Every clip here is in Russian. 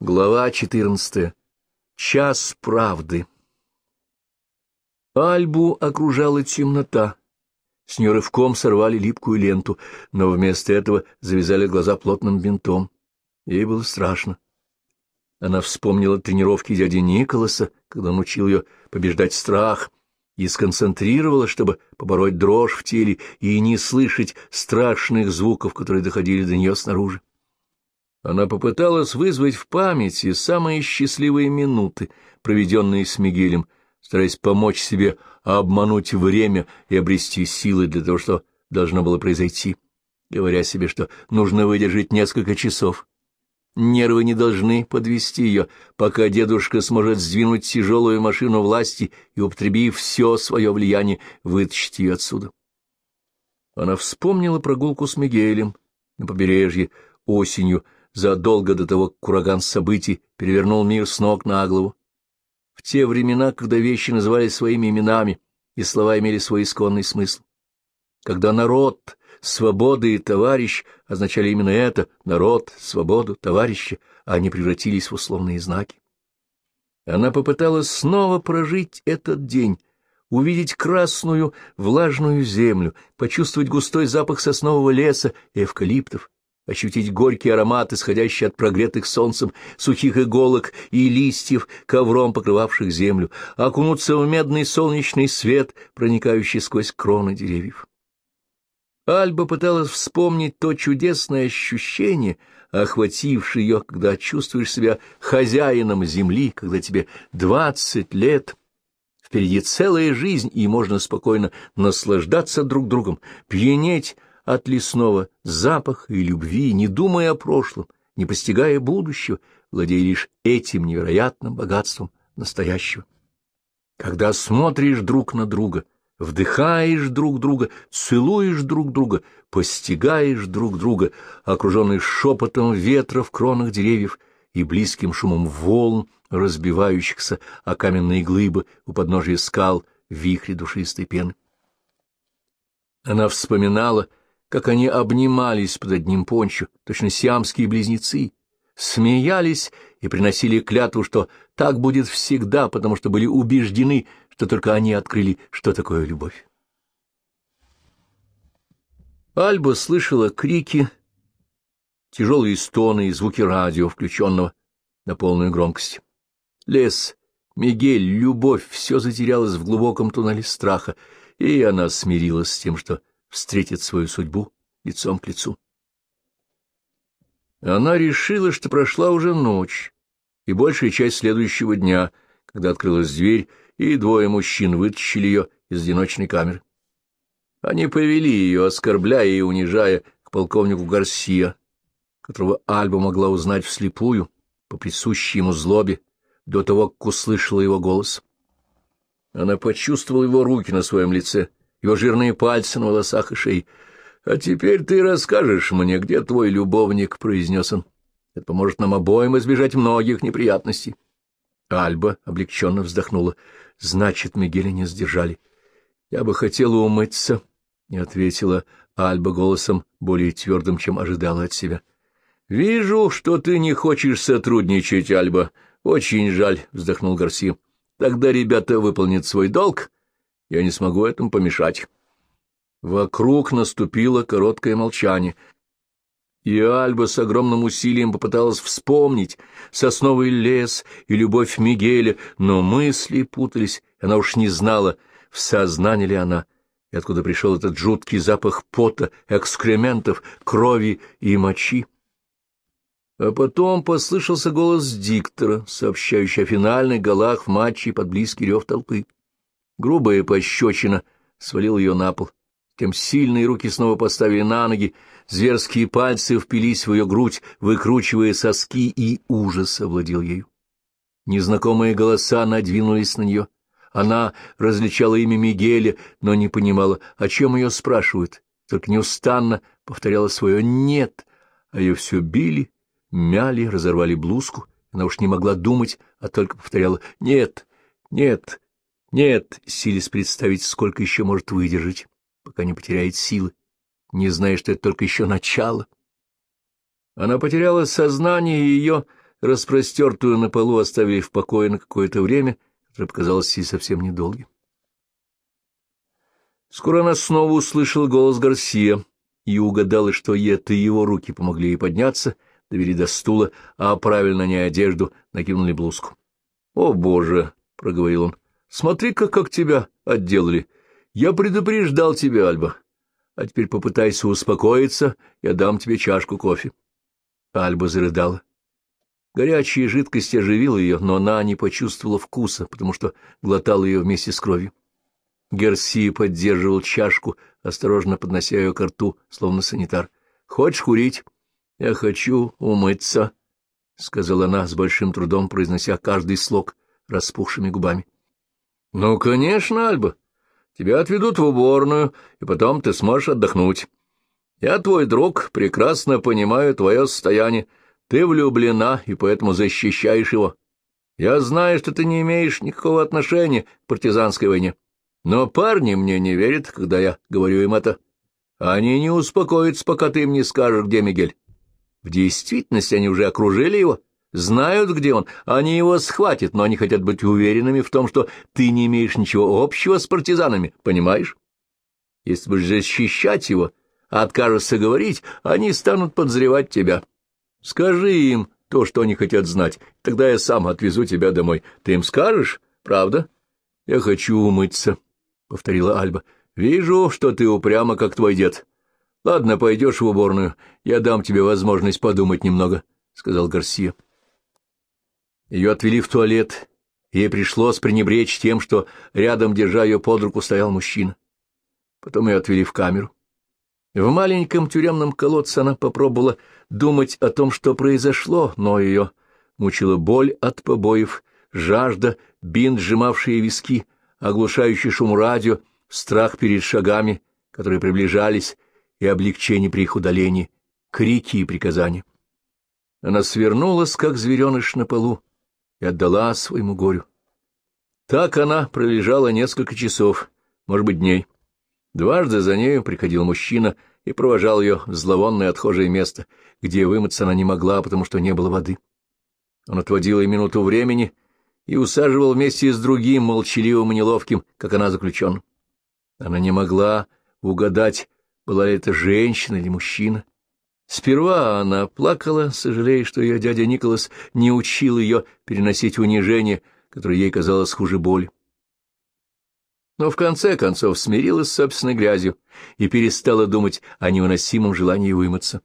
Глава 14. Час правды. Альбу окружала темнота. С нее рывком сорвали липкую ленту, но вместо этого завязали глаза плотным бинтом. Ей было страшно. Она вспомнила тренировки дяди Николаса, когда он учил ее побеждать страх, и сконцентрировала, чтобы побороть дрожь в теле и не слышать страшных звуков, которые доходили до нее снаружи. Она попыталась вызвать в памяти самые счастливые минуты, проведенные с Мигелем, стараясь помочь себе обмануть время и обрести силы для того, что должно было произойти, говоря себе, что нужно выдержать несколько часов. Нервы не должны подвести ее, пока дедушка сможет сдвинуть тяжелую машину власти и, употребив все свое влияние, вытащить ее отсюда. Она вспомнила прогулку с Мигелем на побережье осенью, задолго до того, как ураган событий перевернул мир с ног на голову. В те времена, когда вещи назывались своими именами, и слова имели свой исконный смысл. Когда народ, свобода и товарищ означали именно это — народ, свободу, товарища, а они превратились в условные знаки. Она попыталась снова прожить этот день, увидеть красную влажную землю, почувствовать густой запах соснового леса и эвкалиптов, ощутить горький аромат, исходящий от прогретых солнцем сухих иголок и листьев, ковром покрывавших землю, окунуться в медный солнечный свет, проникающий сквозь кроны деревьев. Альба пыталась вспомнить то чудесное ощущение, охватившее ее, когда чувствуешь себя хозяином земли, когда тебе двадцать лет, впереди целая жизнь, и можно спокойно наслаждаться друг другом, пьянеть от лесного запаха и любви, не думая о прошлом, не постигая будущего, владея лишь этим невероятным богатством настоящего. Когда смотришь друг на друга, вдыхаешь друг друга, целуешь друг друга, постигаешь друг друга, окруженный шепотом ветра в кронах деревьев и близким шумом волн, разбивающихся о каменные глыбы у подножия скал в вихре душистой пены. Она вспоминала, как они обнимались под одним пончо, точно сиамские близнецы, смеялись и приносили клятву, что так будет всегда, потому что были убеждены, что только они открыли, что такое любовь. Альба слышала крики, тяжелые стоны и звуки радио, включенного на полную громкость. Лес, Мигель, любовь — все затерялось в глубоком туннеле страха, и она смирилась с тем, что встретит свою судьбу лицом к лицу. Она решила, что прошла уже ночь и большая часть следующего дня, когда открылась дверь, и двое мужчин вытащили ее из одиночной камеры. Они повели ее, оскорбляя и унижая, к полковнику Гарсия, которого Альба могла узнать вслепую, по присущей ему злобе, до того, как услышала его голос. Она почувствовала его руки на своем лице, его жирные пальцы на волосах и шее. — А теперь ты расскажешь мне, где твой любовник, — произнес он. — Это поможет нам обоим избежать многих неприятностей. Альба облегченно вздохнула. Значит, Мигеля не сдержали. — Я бы хотела умыться, — ответила Альба голосом более твердым, чем ожидала от себя. — Вижу, что ты не хочешь сотрудничать, Альба. Очень жаль, — вздохнул Гарси. — Тогда ребята выполнят свой долг, я не смогу этому помешать. Вокруг наступило короткое молчание, и Альба с огромным усилием попыталась вспомнить сосновый лес и любовь Мигеля, но мысли путались, она уж не знала, в сознании ли она, и откуда пришел этот жуткий запах пота, экскрементов, крови и мочи. А потом послышался голос диктора, сообщающий о финальных голах в матче под близкий рев толпы. Грубая пощечина свалил ее на пол. Тем сильные руки снова поставили на ноги, зверские пальцы впились в ее грудь, выкручивая соски, и ужас овладел ею. Незнакомые голоса надвинулись на нее. Она различала имя Мигеля, но не понимала, о чем ее спрашивают, только неустанно повторяла свое «нет», а ее все били, мяли, разорвали блузку. Она уж не могла думать, а только повторяла «нет, нет, нет, сились представить, сколько еще может выдержать, пока не потеряет силы, не зная, что это только еще начало. Она потеряла сознание, и ее распростертую на полу, оставили в покое на какое-то время, которое показалось ей совсем недолгим. Скоро она снова услышала голос Гарсия и угадала, что это его руки помогли ей подняться, довели до стула, а правильно не одежду, накинули блузку. — О, Боже! — проговорил он. — Смотри-ка, как тебя отделали. Я предупреждал тебя, Альба. А теперь попытайся успокоиться, я дам тебе чашку кофе. Альба зарыдала. Горячая жидкость оживила ее, но она не почувствовала вкуса, потому что глотала ее вместе с кровью. Герси поддерживал чашку, осторожно поднося ее к рту, словно санитар. — Хочешь курить? — Я хочу умыться, — сказала она с большим трудом, произнося каждый слог распухшими губами. — Ну, конечно, Альба. Тебя отведут в уборную, и потом ты сможешь отдохнуть. Я твой друг, прекрасно понимаю твое состояние. Ты влюблена, и поэтому защищаешь его. Я знаю, что ты не имеешь никакого отношения к партизанской войне. Но парни мне не верят, когда я говорю им это. Они не успокоятся, пока ты им не скажешь, где Мигель. В действительности они уже окружили его, знают, где он, они его схватят, но они хотят быть уверенными в том, что ты не имеешь ничего общего с партизанами, понимаешь? Если будешь защищать его, а откажешься говорить, они станут подозревать тебя. Скажи им то, что они хотят знать, тогда я сам отвезу тебя домой. Ты им скажешь, правда? Я хочу умыться. — повторила Альба. — Вижу, что ты упряма, как твой дед. — Ладно, пойдешь в уборную. Я дам тебе возможность подумать немного, — сказал Гарсия. Ее отвели в туалет. Ей пришлось пренебречь тем, что рядом, держа ее под руку, стоял мужчина. Потом ее отвели в камеру. В маленьком тюремном колодце она попробовала думать о том, что произошло, но ее мучила боль от побоев, жажда, бинт, сжимавшие виски — оглушающий шум радио, страх перед шагами, которые приближались, и облегчение при их удалении, крики и приказания. Она свернулась, как звереныш на полу, и отдала своему горю. Так она пролежала несколько часов, может быть, дней. Дважды за нею приходил мужчина и провожал ее в зловонное отхожее место, где вымыться она не могла, потому что не было воды. Он отводил ей минуту времени — и усаживал вместе с другим, молчаливым и неловким, как она заключен. Она не могла угадать, была ли это женщина или мужчина. Сперва она плакала, сожалея, что ее дядя Николас не учил ее переносить унижение, которое ей казалось хуже боли. Но в конце концов смирилась с собственной грязью и перестала думать о невыносимом желании вымыться.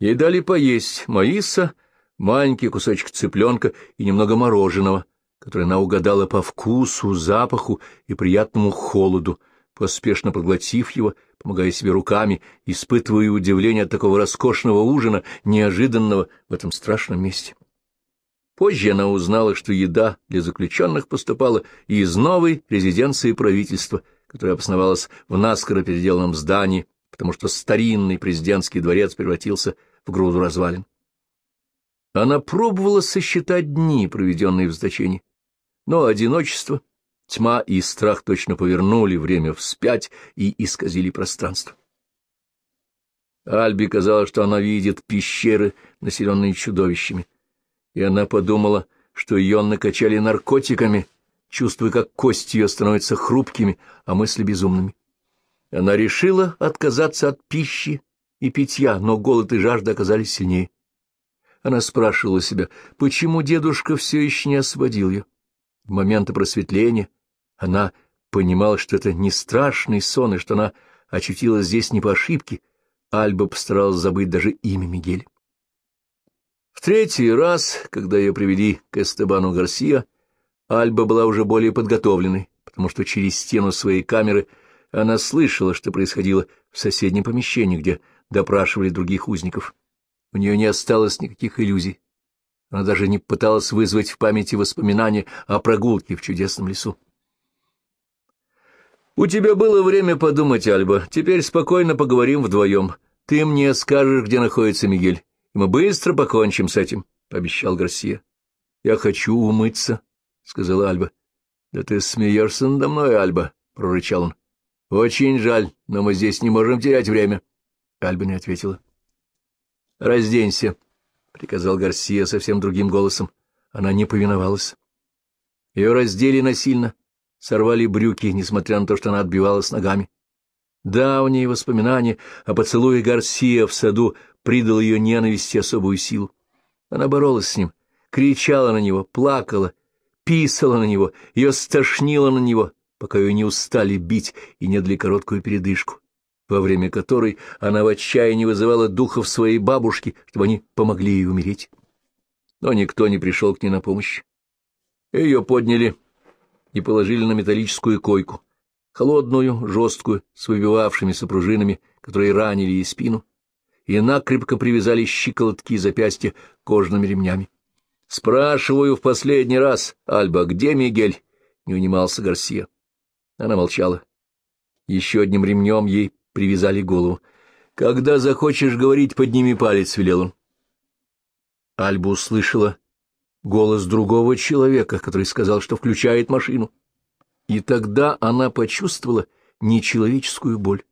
Ей дали поесть маиса, маленький кусочек цыпленка и немного мороженого, которое она угадала по вкусу, запаху и приятному холоду, поспешно проглотив его, помогая себе руками, испытывая удивление от такого роскошного ужина, неожиданного в этом страшном месте. Позже она узнала, что еда для заключенных поступала из новой резиденции правительства, которая обосновалась в наскоро переделанном здании, потому что старинный президентский дворец превратился в груду развалин. Она пробовала сосчитать дни, проведенные в заточении, но одиночество, тьма и страх точно повернули время вспять и исказили пространство. Альби казалось, что она видит пещеры, населенные чудовищами, и она подумала, что ее накачали наркотиками, чувствуя, как кости ее становятся хрупкими, а мысли безумными. Она решила отказаться от пищи и питья, но голод и жажда оказались сильнее. Она спрашивала себя, почему дедушка все еще не освободил ее. В моменты просветления она понимала, что это не страшный сон, и что она очутилась здесь не по ошибке. Альба постаралась забыть даже имя Мигель. В третий раз, когда ее привели к Эстебану Гарсия, Альба была уже более подготовленной, потому что через стену своей камеры она слышала, что происходило в соседнем помещении, где допрашивали других узников. У нее не осталось никаких иллюзий. Она даже не пыталась вызвать в памяти воспоминания о прогулке в чудесном лесу. «У тебя было время подумать, Альба. Теперь спокойно поговорим вдвоем. Ты мне скажешь, где находится Мигель, и мы быстро покончим с этим», — пообещал Гарсия. «Я хочу умыться», — сказала Альба. «Да ты смеешься надо мной, Альба», — прорычал он. «Очень жаль, но мы здесь не можем терять время». Альба не ответила. — Разденься, — приказал Гарсия совсем другим голосом. Она не повиновалась. Ее раздели насильно, сорвали брюки, несмотря на то, что она отбивалась ногами. Давние воспоминания о поцелуе Гарсия в саду придал ее ненависти особую силу. Она боролась с ним, кричала на него, плакала, писала на него, ее стошнило на него, пока ее не устали бить и не дали короткую передышку, во время которой она в отчаянии вызывала духов своей бабушки, чтобы они помогли ей умереть. Но никто не пришел к ней на помощь. Ее подняли и положили на металлическую койку, холодную, жесткую, с выбивавшимися пружинами, которые ранили ей спину, и накрепко привязали щиколотки и запястья кожаными ремнями. — Спрашиваю в последний раз, Альба, где Мигель? — не унимался Гарсия. Она молчала. Еще одним ремнем ей привязали голову. — Когда захочешь говорить, подними палец, — велел он. Альба услышала голос другого человека, который сказал, что включает машину. И тогда она почувствовала нечеловеческую боль.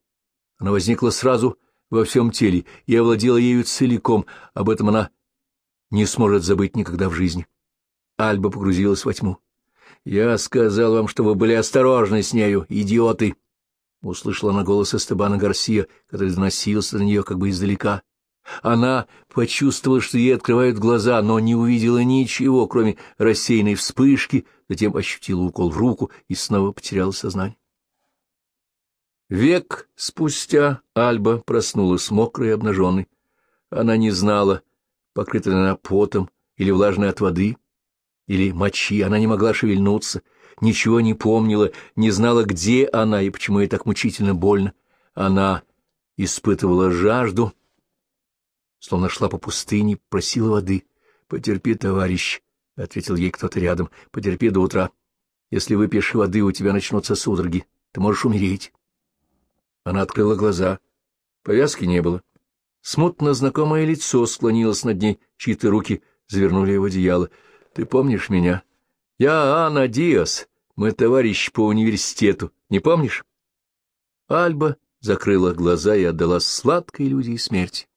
Она возникла сразу во всем теле и овладела ею целиком. Об этом она не сможет забыть никогда в жизни. Альба погрузилась во тьму. «Я сказал вам, что вы были осторожны с нею, идиоты!» Услышала она голос Эстебана Гарсия, который доносился на нее как бы издалека. Она почувствовала, что ей открывают глаза, но не увидела ничего, кроме рассеянной вспышки, затем ощутила укол в руку и снова потеряла сознание. Век спустя Альба проснулась мокрой и обнаженной. Она не знала, покрыта ли она потом или влажной от воды, или мочи, она не могла шевельнуться, ничего не помнила, не знала, где она и почему ей так мучительно больно. Она испытывала жажду, словно шла по пустыне, просила воды. — Потерпи, товарищ, — ответил ей кто-то рядом, — потерпи до утра. Если выпьешь воды, у тебя начнутся судороги, ты можешь умереть. Она открыла глаза. Повязки не было. Смутно знакомое лицо склонилось над ней, чьи-то руки завернули его одеяло. Ты помнишь меня? Я Анна Диас. Мы товарищи по университету. Не помнишь? Альба закрыла глаза и отдала сладкой иллюзии смерти.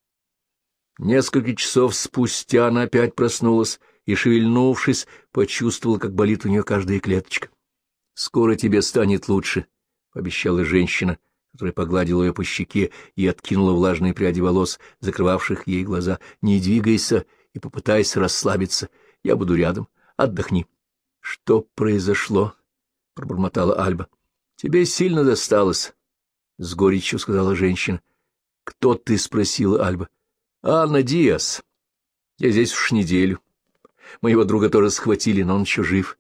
Несколько часов спустя она опять проснулась и, шевельнувшись, почувствовала, как болит у нее каждая клеточка. — Скоро тебе станет лучше, — пообещала женщина, которая погладила ее по щеке и откинула влажные пряди волос, закрывавших ей глаза. — Не двигайся и попытайся расслабиться. Я буду рядом. Отдохни. — Что произошло? — пробормотала Альба. — Тебе сильно досталось, — с горечью сказала женщина. — Кто ты? — спросила Альба. — Анна Диас. Я здесь уж неделю. Моего друга тоже схватили, но он еще жив.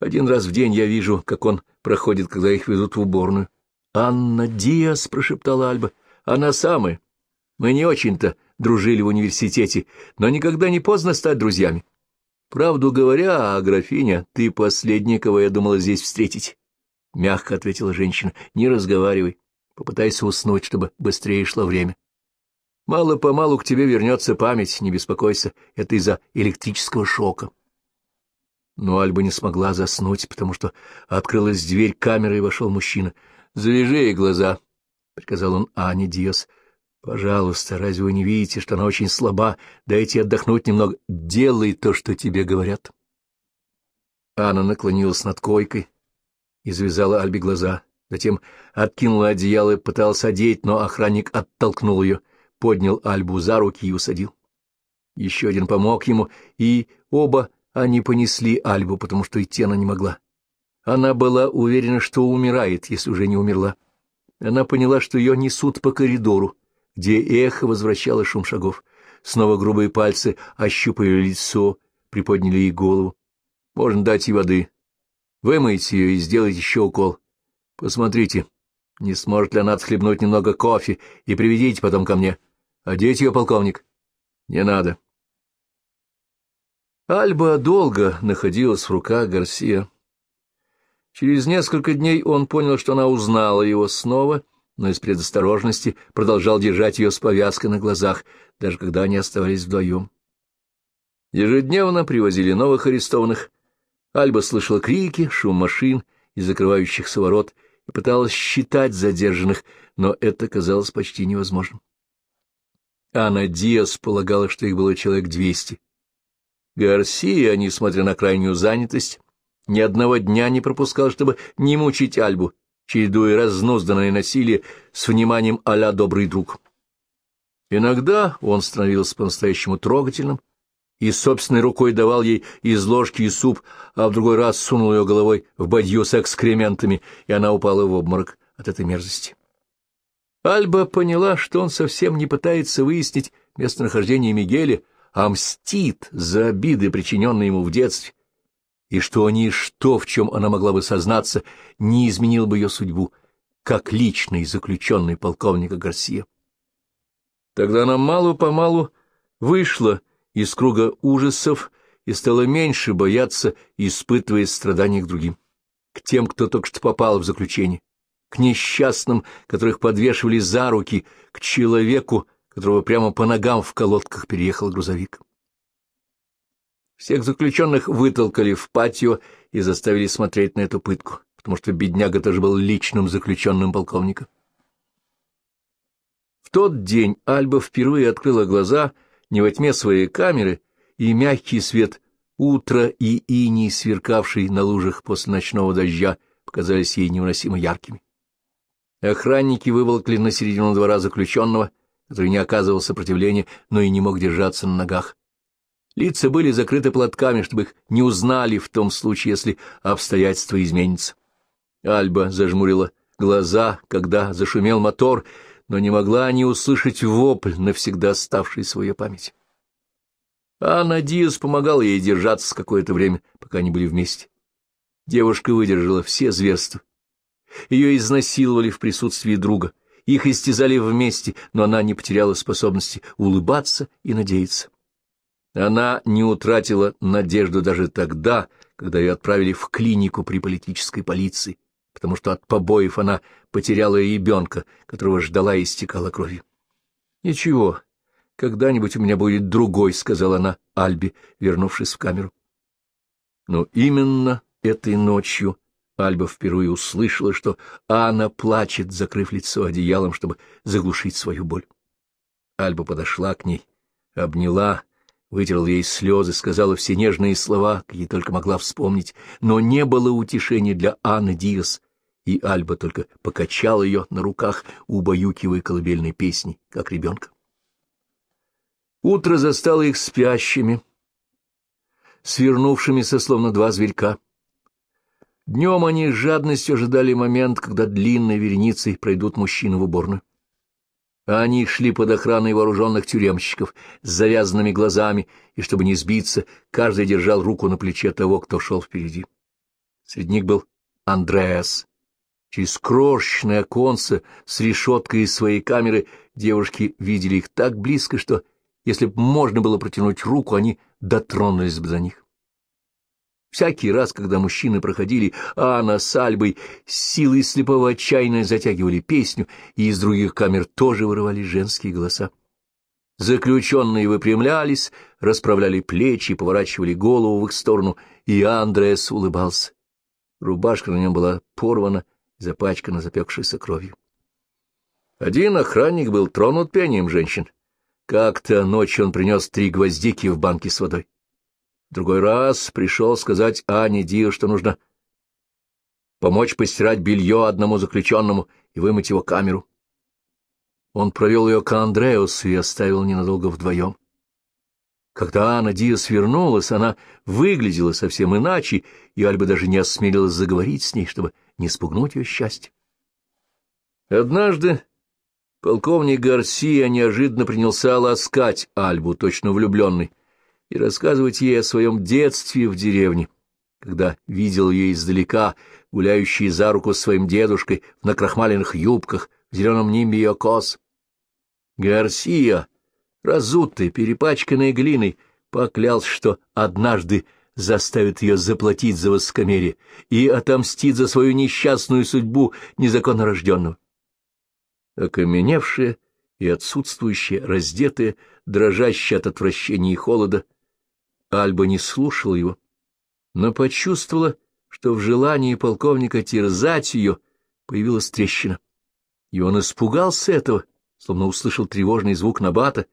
Один раз в день я вижу, как он проходит, когда их везут в уборную. — Анна Диас, — прошептала Альба. — Она самая. Мы не очень-то дружили в университете, но никогда не поздно стать друзьями. Правду говоря, графиня, ты последняя, кого я думала здесь встретить. Мягко ответила женщина. Не разговаривай. Попытайся уснуть, чтобы быстрее шло время. Мало-помалу к тебе вернется память, не беспокойся. Это из-за электрического шока. Но Альба не смогла заснуть, потому что открылась дверь камеры и вошел мужчина. — Завяжи ей глаза, — приказал он Ане Диас. Пожалуйста, разве вы не видите, что она очень слаба? Дайте отдохнуть немного. Делай то, что тебе говорят. Анна наклонилась над койкой и завязала Альбе глаза. Затем откинула одеяло и пыталась одеть, но охранник оттолкнул ее, поднял Альбу за руки и усадил. Еще один помог ему, и оба они понесли Альбу, потому что идти она не могла. Она была уверена, что умирает, если уже не умерла. Она поняла, что ее несут по коридору где эхо возвращало шум шагов. Снова грубые пальцы ощупали лицо, приподняли ей голову. Можно дать ей воды. Вымойте ее и сделайте еще укол. Посмотрите, не сможет ли она отхлебнуть немного кофе и приведите потом ко мне. Одеть ее, полковник. Не надо. Альба долго находилась в руках Гарсия. Через несколько дней он понял, что она узнала его снова — но из предосторожности продолжал держать ее с повязкой на глазах, даже когда они оставались вдвоем. Ежедневно привозили новых арестованных. Альба слышала крики, шум машин и закрывающихся ворот и пыталась считать задержанных, но это казалось почти невозможным. Анна Диас полагала, что их было человек двести. Гарсия, несмотря на крайнюю занятость, ни одного дня не пропускал, чтобы не мучить Альбу, чередуя разнозданное насилие с вниманием а добрый друг. Иногда он становился по-настоящему трогательным и собственной рукой давал ей из ложки и суп, а в другой раз сунул ее головой в бадью с экскрементами, и она упала в обморок от этой мерзости. Альба поняла, что он совсем не пытается выяснить местонахождение Мигеля, а мстит за обиды, причиненные ему в детстве, и что ничто, в чем она могла бы сознаться, не изменило бы ее судьбу, как личный заключенный полковника Гарсия. Тогда она мало-помалу вышла из круга ужасов и стала меньше бояться, испытывая страдания к другим, к тем, кто только что попал в заключение, к несчастным, которых подвешивали за руки, к человеку, которого прямо по ногам в колодках переехал грузовик. Всех заключенных вытолкали в патио и заставили смотреть на эту пытку, потому что бедняга тоже был личным заключенным полковника. В тот день Альба впервые открыла глаза не во тьме своей камеры, и мягкий свет утра и иней, сверкавший на лужах после ночного дождя, показались ей невыносимо яркими. Охранники выволкли на середину двора заключенного, который не оказывал сопротивления, но и не мог держаться на ногах. Лица были закрыты платками, чтобы их не узнали в том случае, если обстоятельства изменятся. Альба зажмурила глаза, когда зашумел мотор, но не могла не услышать вопль, навсегда оставший в ее память. Анна Диас помогала ей держаться какое-то время, пока они были вместе. Девушка выдержала все зверства. Ее изнасиловали в присутствии друга, их истязали вместе, но она не потеряла способности улыбаться и надеяться. Она не утратила надежду даже тогда, когда ее отправили в клинику при политической полиции, потому что от побоев она потеряла ребенка, которого ждала и истекала кровью. — Ничего, когда-нибудь у меня будет другой, — сказала она Альбе, вернувшись в камеру. Но именно этой ночью Альба впервые услышала, что Анна плачет, закрыв лицо одеялом, чтобы заглушить свою боль. Альба подошла к ней, обняла, вытерла ей слезы, сказала все нежные слова, какие только могла вспомнить, но не было утешения для Анны Диас, и Альба только покачала ее на руках, убаюкивая колыбельной песни, как ребенка. Утро застало их спящими, свернувшимися, словно два зверька. Днем они с жадностью ожидали момент, когда длинной вереницей пройдут мужчины в уборную. Они шли под охраной вооруженных тюремщиков с завязанными глазами, и, чтобы не сбиться, каждый держал руку на плече того, кто шел впереди. Среди них был Андреас. Через крошечное оконце с решеткой из своей камеры девушки видели их так близко, что, если бы можно было протянуть руку, они дотронулись бы до них. Всякий раз, когда мужчины проходили, Анна с Альбой силой слепого отчаянно затягивали песню, и из других камер тоже вырывались женские голоса. Заключенные выпрямлялись, расправляли плечи, поворачивали голову в их сторону, и Андреас улыбался. Рубашка на нем была порвана и запачкана запекшейся кровью. Один охранник был тронут пением женщин. Как-то ночью он принес три гвоздики в банке с водой другой раз пришел сказать Ане Дио, что нужно помочь постирать белье одному заключенному и вымыть его камеру. Он провел ее к Андреусу и оставил ненадолго вдвоем. Когда Анна Диас вернулась, она выглядела совсем иначе, и Альба даже не осмелилась заговорить с ней, чтобы не спугнуть ее счастье. Однажды полковник Гарсия неожиданно принялся ласкать Альбу, точно влюбленный, и рассказывать ей о своем детстве в деревне, когда видел ее издалека, гуляющей за руку с своим дедушкой в накрахмаленных юбках, в зеленом нимбе ее коз. Гарсия, разутый, перепачканный глиной, поклялся, что однажды заставит ее заплатить за воскомерие и отомстит за свою несчастную судьбу незаконно рожденного. Окаменевшая и отсутствующая, раздетая, дрожащая от отвращения и холода, Альба не слушала его, но почувствовала, что в желании полковника терзать ее появилась трещина. И он испугался этого, словно услышал тревожный звук набата,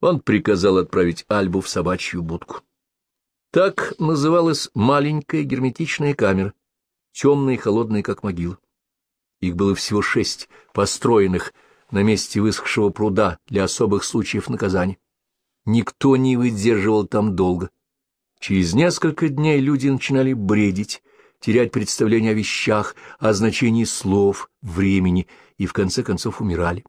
Он приказал отправить Альбу в собачью будку. Так называлась маленькая герметичная камера, темная и холодная, как могила. Их было всего шесть, построенных на месте высохшего пруда для особых случаев наказания. Никто не выдерживал там долго. Через несколько дней люди начинали бредить, терять представление о вещах, о значении слов, времени и, в конце концов, умирали.